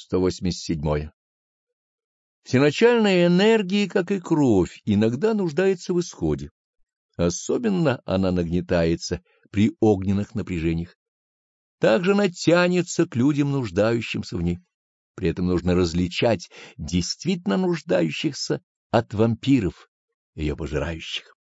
187. Всеначальная энергия, как и кровь, иногда нуждается в исходе. Особенно она нагнетается при огненных напряжениях. Также она тянется к людям, нуждающимся в ней. При этом нужно различать действительно нуждающихся от вампиров, ее пожирающих.